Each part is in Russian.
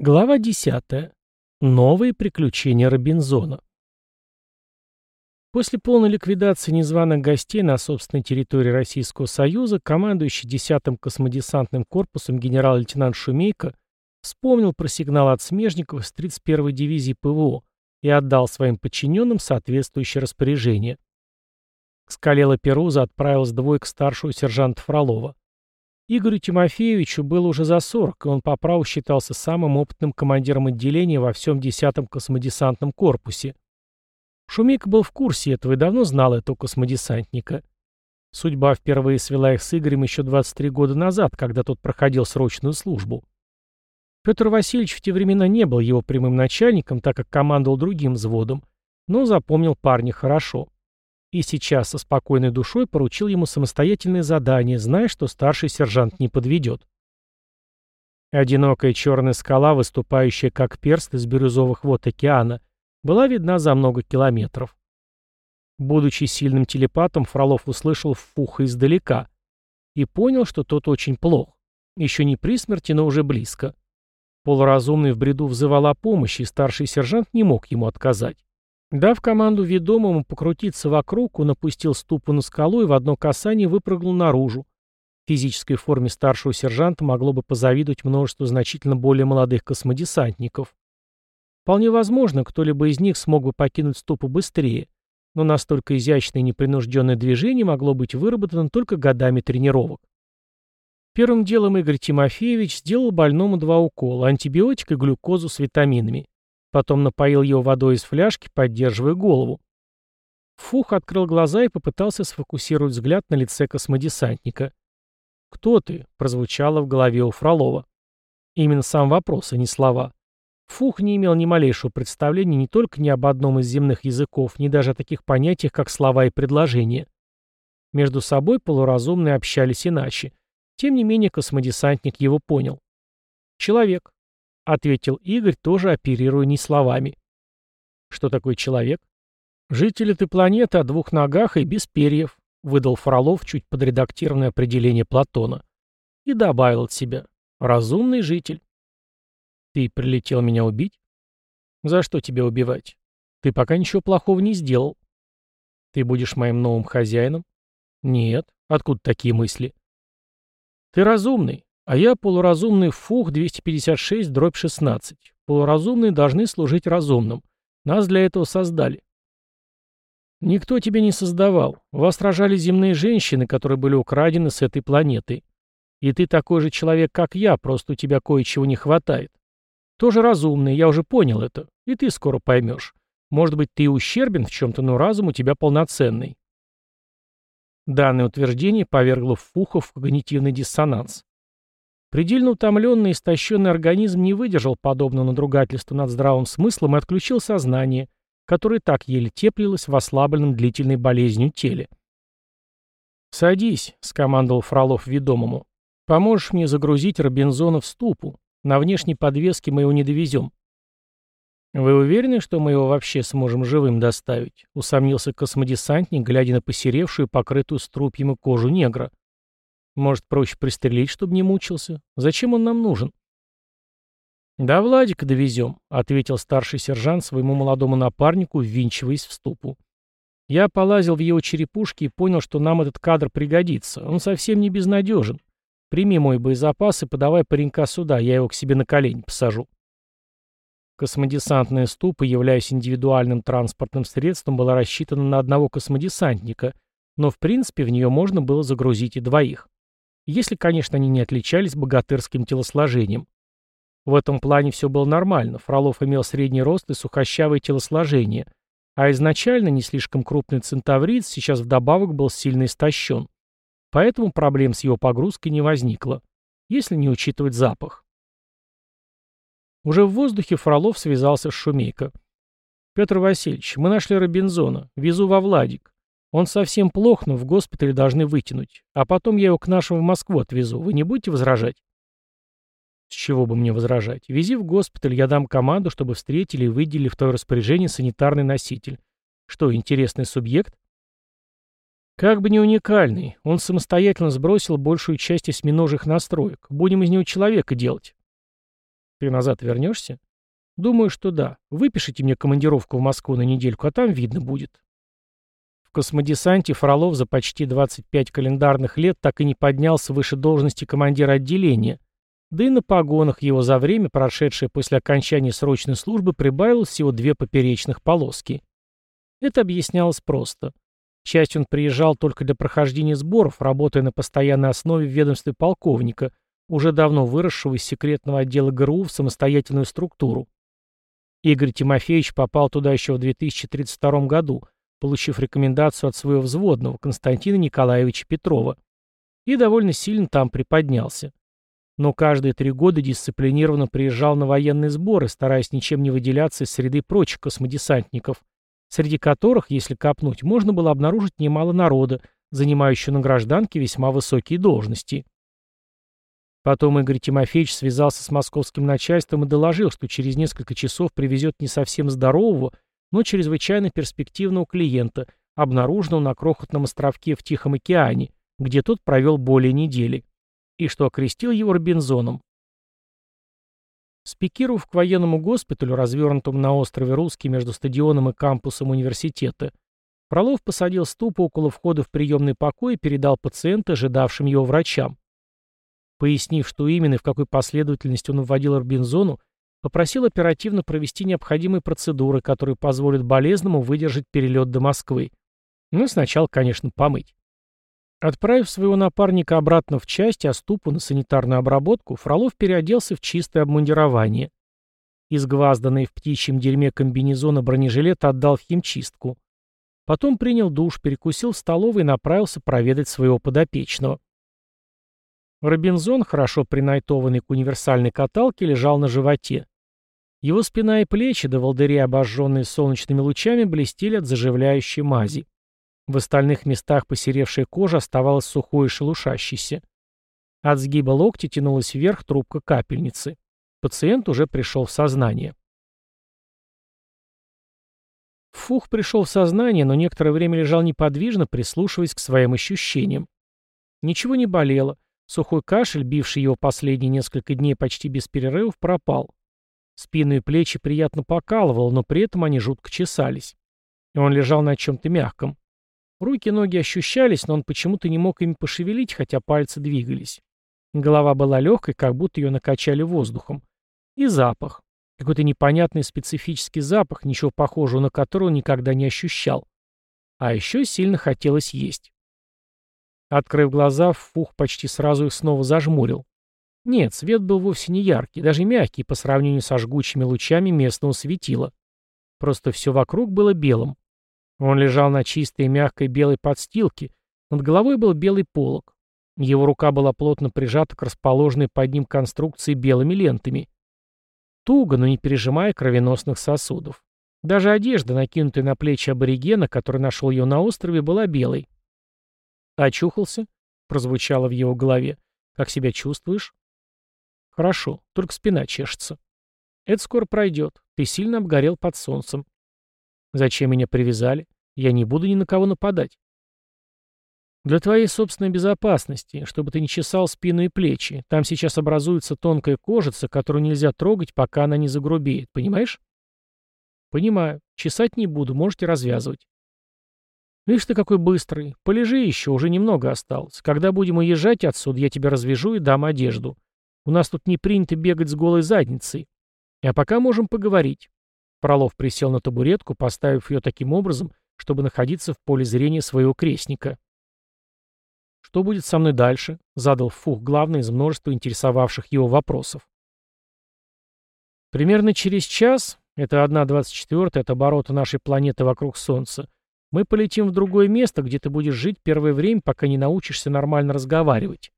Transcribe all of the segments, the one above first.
Глава 10. Новые приключения Робинзона. После полной ликвидации незваных гостей на собственной территории Российского Союза командующий 10-м космодесантным корпусом генерал-лейтенант Шумейко вспомнил про сигнал от смежников с 31-й дивизии ПВО и отдал своим подчиненным соответствующее распоряжение. К скале Лаперуза отправилась двойка старшего сержанта Фролова. Игорю Тимофеевичу было уже за 40, и он по праву считался самым опытным командиром отделения во всем 10-м космодесантном корпусе. Шумейко был в курсе этого и давно знал этого космодесантника. Судьба впервые свела их с Игорем еще 23 года назад, когда тот проходил срочную службу. Петр Васильевич в те времена не был его прямым начальником, так как командовал другим взводом, но запомнил парня хорошо и сейчас со спокойной душой поручил ему самостоятельное задание, зная, что старший сержант не подведет. Одинокая черная скала, выступающая как перст из бирюзовых вод океана, была видна за много километров. Будучи сильным телепатом, Фролов услышал фуха издалека и понял, что тот очень плох. Еще не при смерти, но уже близко. Полуразумный в бреду взывал о помощи, и старший сержант не мог ему отказать. Дав команду ведомому покрутиться вокруг, он опустил ступу на скалу и в одно касание выпрыгнул наружу. В физической форме старшего сержанта могло бы позавидовать множество значительно более молодых космодесантников. Вполне возможно, кто-либо из них смог бы покинуть ступу быстрее, но настолько изящное и непринужденное движение могло быть выработано только годами тренировок. Первым делом Игорь Тимофеевич сделал больному два укола – антибиотик и глюкозу с витаминами. Потом напоил его водой из фляжки, поддерживая голову. Фух открыл глаза и попытался сфокусировать взгляд на лице космодесантника. «Кто ты?» — прозвучало в голове у Фролова. Именно сам вопрос, а не слова. Фух не имел ни малейшего представления не только ни об одном из земных языков, ни даже о таких понятиях, как слова и предложения. Между собой полуразумные общались иначе. Тем не менее космодесантник его понял. Человек, ответил Игорь, тоже оперируя не словами. Что такое человек? Житель этой планеты о двух ногах и без перьев, выдал Фролов чуть подредактированное определение Платона. И добавил от себя. Разумный житель. Ты прилетел меня убить? За что тебя убивать? Ты пока ничего плохого не сделал. Ты будешь моим новым хозяином? Нет. Откуда такие мысли? Ты разумный, а я полуразумный ФУХ 256 дробь 16. Полуразумные должны служить разумным. Нас для этого создали. Никто тебя не создавал. Вас рожали земные женщины, которые были украдены с этой планеты. И ты такой же человек, как я, просто у тебя кое-чего не хватает. Тоже разумный, я уже понял это. И ты скоро поймешь. Может быть, ты ущербен в чем-то, но разум у тебя полноценный. Данное утверждение повергло Фухов в когнитивный диссонанс. Предельно утомленный и истощенный организм не выдержал подобного надругательства над здравым смыслом и отключил сознание, которое так еле теплилось в ослабленном длительной болезнью теле. «Садись», — скомандовал Фролов ведомому. «Поможешь мне загрузить Робинзона в ступу. На внешней подвеске мы его не довезем». «Вы уверены, что мы его вообще сможем живым доставить?» — усомнился космодесантник, глядя на посеревшую, покрытую струпьем и кожу негра. Может, проще пристрелить, чтобы не мучился? Зачем он нам нужен? «Да Владика довезем», — ответил старший сержант своему молодому напарнику, ввинчиваясь в ступу. «Я полазил в его черепушке и понял, что нам этот кадр пригодится. Он совсем не безнадежен. Прими мой боезапас и подавай паренька сюда, я его к себе на колени посажу». Космодесантная ступа, являясь индивидуальным транспортным средством, была рассчитана на одного космодесантника, но в принципе в нее можно было загрузить и двоих если, конечно, они не отличались богатырским телосложением. В этом плане все было нормально, Фролов имел средний рост и сухощавое телосложение, а изначально не слишком крупный центавриец сейчас вдобавок был сильно истощен. Поэтому проблем с его погрузкой не возникло, если не учитывать запах. Уже в воздухе Фролов связался с Шумейко. «Петр Васильевич, мы нашли Робинзона. Везу во Владик. Он совсем плох, но в госпитале должны вытянуть. А потом я его к нашему в Москву отвезу. Вы не будете возражать? С чего бы мне возражать? Вези в госпиталь, я дам команду, чтобы встретили и выделили в твое распоряжение санитарный носитель. Что, интересный субъект? Как бы не уникальный. Он самостоятельно сбросил большую часть осьминожих настроек. Будем из него человека делать. Ты назад вернешься? Думаю, что да. Выпишите мне командировку в Москву на недельку, а там видно будет. Космодесанте Фролов за почти 25 календарных лет так и не поднялся выше должности командира отделения. Да и на погонах его за время, прошедшее после окончания срочной службы, прибавилось всего две поперечных полоски. Это объяснялось просто. Часть он приезжал только для прохождения сборов, работая на постоянной основе в ведомстве полковника, уже давно выросшего из секретного отдела ГРУ в самостоятельную структуру. Игорь Тимофеевич попал туда еще в 2032 году, получив рекомендацию от своего взводного Константина Николаевича Петрова. И довольно сильно там приподнялся. Но каждые три года дисциплинированно приезжал на военные сборы, стараясь ничем не выделяться из среды прочих космодесантников, среди которых, если копнуть, можно было обнаружить немало народа, занимающего на гражданке весьма высокие должности. Потом Игорь Тимофеевич связался с московским начальством и доложил, что через несколько часов привезет не совсем здорового, но чрезвычайно перспективного клиента, обнаруженного на крохотном островке в Тихом океане, где тот провел более недели, и что окрестил его Робинзоном. Спикировав к военному госпиталю, развернутому на острове Русский между стадионом и кампусом университета, Фролов посадил ступу около входа в приемный покой и передал пациента, ожидавшим его врачам. Пояснив, что именно и в какой последовательности он вводил Робинзону, попросил оперативно провести необходимые процедуры, которые позволят болезному выдержать перелет до Москвы. Ну, сначала, конечно, помыть. Отправив своего напарника обратно в часть, а ступу на санитарную обработку, Фролов переоделся в чистое обмундирование. Изгвазданный в птичьем дерьме комбинезона бронежилет отдал в химчистку. Потом принял душ, перекусил в столовой и направился проведать своего подопечного. Робинзон, хорошо принайтованный к универсальной каталке, лежал на животе. Его спина и плечи, до волдыри, обожженные солнечными лучами, блестели от заживляющей мази. В остальных местах посеревшая кожа оставалась сухой и шелушащейся. От сгиба локтя тянулась вверх трубка капельницы. Пациент уже пришел в сознание. Фух пришел в сознание, но некоторое время лежал неподвижно, прислушиваясь к своим ощущениям. Ничего не болело. Сухой кашель, бивший его последние несколько дней почти без перерывов, пропал. Спину и плечи приятно покалывало, но при этом они жутко чесались. И он лежал на чем-то мягком. Руки и ноги ощущались, но он почему-то не мог ими пошевелить, хотя пальцы двигались. Голова была легкой, как будто ее накачали воздухом. И запах. Какой-то непонятный специфический запах, ничего похожего на который он никогда не ощущал. А еще сильно хотелось есть. Открыв глаза, Фух почти сразу их снова зажмурил. Нет, свет был вовсе не яркий, даже мягкий по сравнению со жгучими лучами местного светила. Просто все вокруг было белым. Он лежал на чистой мягкой белой подстилке, над головой был белый полог. Его рука была плотно прижата к расположенной под ним конструкции белыми лентами. Туго, но не пережимая кровеносных сосудов. Даже одежда, накинутая на плечи аборигена, который нашел ее на острове, была белой. «Очухался?» — прозвучало в его голове. «Как себя чувствуешь?» «Хорошо, только спина чешется». «Это скоро пройдет. Ты сильно обгорел под солнцем. Зачем меня привязали? Я не буду ни на кого нападать. Для твоей собственной безопасности, чтобы ты не чесал спину и плечи. Там сейчас образуется тонкая кожица, которую нельзя трогать, пока она не загрубеет, понимаешь? Понимаю. Чесать не буду, можете развязывать. Видишь ты какой быстрый. Полежи еще, уже немного осталось. Когда будем уезжать отсюда, я тебя развяжу и дам одежду. У нас тут не принято бегать с голой задницей. А пока можем поговорить. Фролов присел на табуретку, поставив ее таким образом, чтобы находиться в поле зрения своего крестника. «Что будет со мной дальше?» — задал Фух главный из множества интересовавших его вопросов. «Примерно через час, это 1.24 от оборота нашей планеты вокруг Солнца, мы полетим в другое место, где ты будешь жить первое время, пока не научишься нормально разговаривать.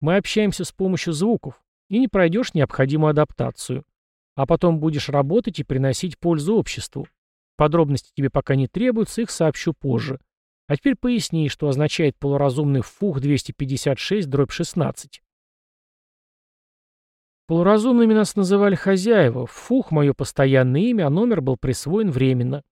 Мы общаемся с помощью звуков, и не пройдешь необходимую адаптацию. А потом будешь работать и приносить пользу обществу. Подробности тебе пока не требуются, их сообщу позже. А теперь поясни, что означает полуразумный ФУХ 256-16. Полуразумными нас называли хозяева. ФУХ – мое постоянное имя, а номер был присвоен временно.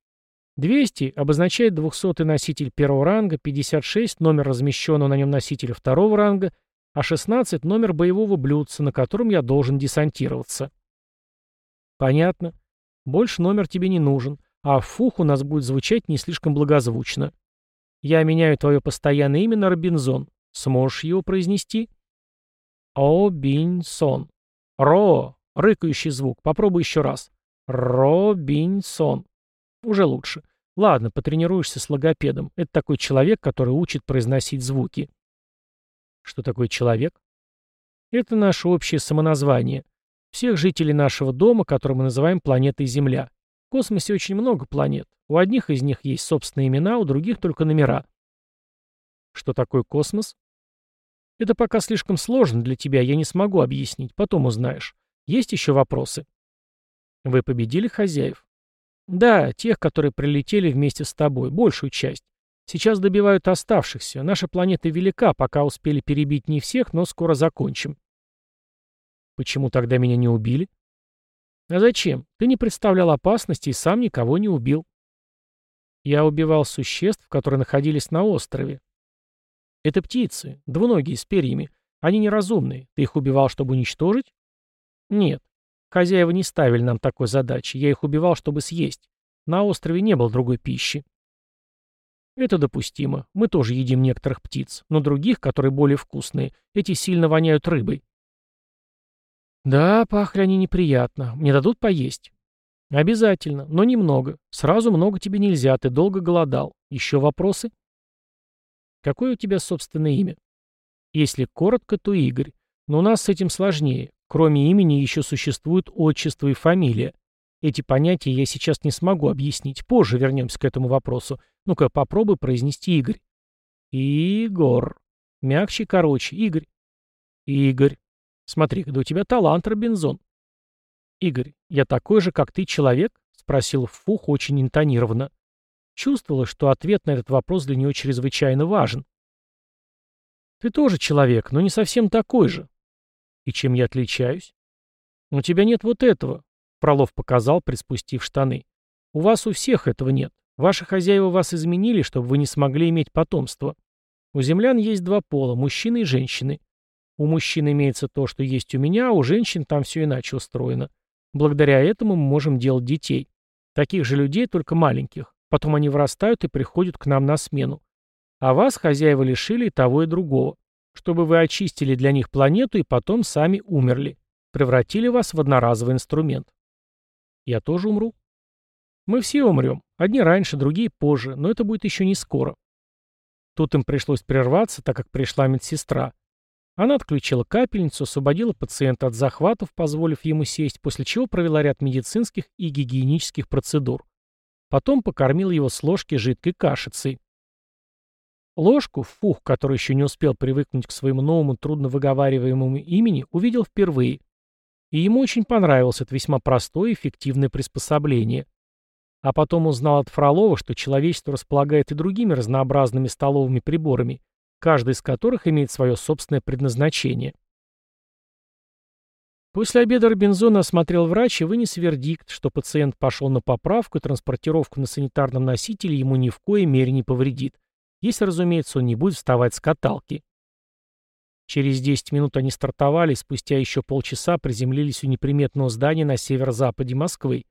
200 обозначает 200 носитель первого ранга, 56 – номер размещенного на нем носителя второго ранга, а 16 – номер боевого блюдца, на котором я должен десантироваться. Понятно. Больше номер тебе не нужен, а фух у нас будет звучать не слишком благозвучно. Я меняю твое постоянное имя на Робинзон. Сможешь его произнести? Обинсон. Ро. Рыкающий звук. Попробуй еще раз. Робинсон. Уже лучше. Ладно, потренируешься с логопедом. Это такой человек, который учит произносить звуки. Что такое человек? Это наше общее самоназвание. Всех жителей нашего дома, который мы называем планетой Земля. В космосе очень много планет. У одних из них есть собственные имена, у других только номера. Что такое космос? Это пока слишком сложно для тебя, я не смогу объяснить, потом узнаешь. Есть еще вопросы? Вы победили хозяев? Да, тех, которые прилетели вместе с тобой, большую часть. Сейчас добивают оставшихся. Наша планета велика, пока успели перебить не всех, но скоро закончим. Почему тогда меня не убили? А зачем? Ты не представлял опасности и сам никого не убил. Я убивал существ, которые находились на острове. Это птицы, двуногие с перьями. Они неразумные. Ты их убивал, чтобы уничтожить? Нет. Хозяева не ставили нам такой задачи. Я их убивал, чтобы съесть. На острове не было другой пищи. Это допустимо. Мы тоже едим некоторых птиц, но других, которые более вкусные, эти сильно воняют рыбой. Да, пахли они неприятно. Мне дадут поесть? Обязательно, но немного. Сразу много тебе нельзя, ты долго голодал. Еще вопросы? Какое у тебя собственное имя? Если коротко, то Игорь. Но у нас с этим сложнее. Кроме имени еще существует отчество и фамилия. Эти понятия я сейчас не смогу объяснить. Позже вернемся к этому вопросу. Ну-ка, попробуй произнести Игорь. Игорь. Мягче, короче. Игорь. Игорь. Смотри, да у тебя талант, Робинзон. Игорь, я такой же, как ты, человек? Спросил Фух очень интонированно. Чувствовала, что ответ на этот вопрос для нее чрезвычайно важен. Ты тоже человек, но не совсем такой же. И чем я отличаюсь? У тебя нет вот этого. Фролов показал, приспустив штаны. У вас у всех этого нет. Ваши хозяева вас изменили, чтобы вы не смогли иметь потомство. У землян есть два пола, мужчины и женщины. У мужчин имеется то, что есть у меня, а у женщин там все иначе устроено. Благодаря этому мы можем делать детей. Таких же людей, только маленьких. Потом они вырастают и приходят к нам на смену. А вас хозяева лишили и того, и другого. Чтобы вы очистили для них планету и потом сами умерли. Превратили вас в одноразовый инструмент. Я тоже умру. Мы все умрем. Одни раньше, другие позже, но это будет еще не скоро. Тут им пришлось прерваться, так как пришла медсестра. Она отключила капельницу, освободила пациента от захватов, позволив ему сесть, после чего провела ряд медицинских и гигиенических процедур. Потом покормила его с ложки жидкой кашицей. Ложку, Фух, который еще не успел привыкнуть к своему новому трудно выговариваемому имени, увидел впервые. И ему очень понравилось это весьма простое и эффективное приспособление. А потом узнал от Фролова, что человечество располагает и другими разнообразными столовыми приборами, каждый из которых имеет свое собственное предназначение. После обеда Робинзона осмотрел врач и вынес вердикт, что пациент пошел на поправку и транспортировку на санитарном носителе ему ни в коей мере не повредит, если, разумеется, он не будет вставать с каталки. Через 10 минут они стартовали, спустя еще полчаса приземлились у неприметного здания на северо-западе Москвы.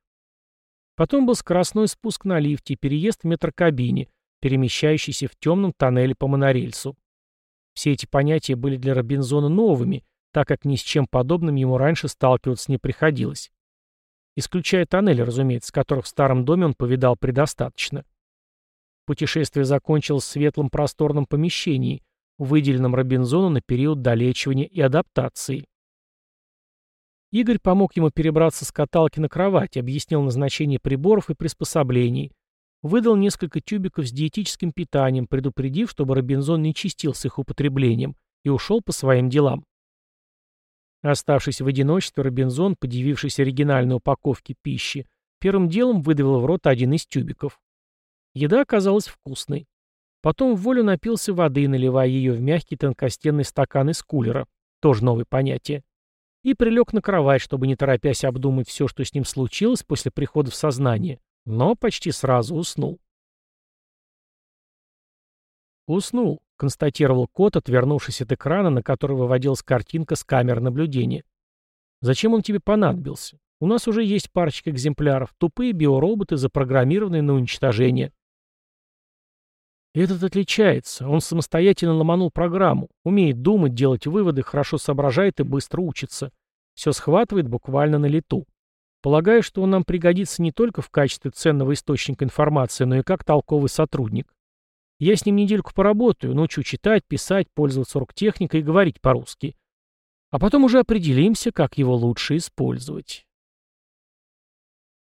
Потом был скоростной спуск на лифте переезд в метрокабине, перемещающийся в темном тоннеле по монорельсу. Все эти понятия были для Робинзона новыми, так как ни с чем подобным ему раньше сталкиваться не приходилось. Исключая тоннели, разумеется, которых в старом доме он повидал предостаточно. Путешествие закончилось в светлом просторном помещении, выделенном Робинзону на период долечивания и адаптации. Игорь помог ему перебраться с каталки на кровать, объяснил назначение приборов и приспособлений, выдал несколько тюбиков с диетическим питанием, предупредив, чтобы Робинзон не чистил с их употреблением, и ушел по своим делам. Оставшись в одиночестве, Робинзон, подивившись оригинальной упаковке пищи, первым делом выдавил в рот один из тюбиков. Еда оказалась вкусной. Потом в волю напился воды, наливая ее в мягкий тонкостенный стакан из кулера. Тоже новое понятие и прилег на кровать, чтобы не торопясь обдумать все, что с ним случилось после прихода в сознание, но почти сразу уснул. «Уснул», — констатировал кот, отвернувшись от экрана, на который выводилась картинка с камер наблюдения. «Зачем он тебе понадобился? У нас уже есть парочка экземпляров. Тупые биороботы, запрограммированные на уничтожение. Этот отличается. Он самостоятельно ломанул программу. Умеет думать, делать выводы, хорошо соображает и быстро учится. Все схватывает буквально на лету. Полагаю, что он нам пригодится не только в качестве ценного источника информации, но и как толковый сотрудник. Я с ним недельку поработаю, научу читать, писать, пользоваться оргтехникой и говорить по-русски. А потом уже определимся, как его лучше использовать.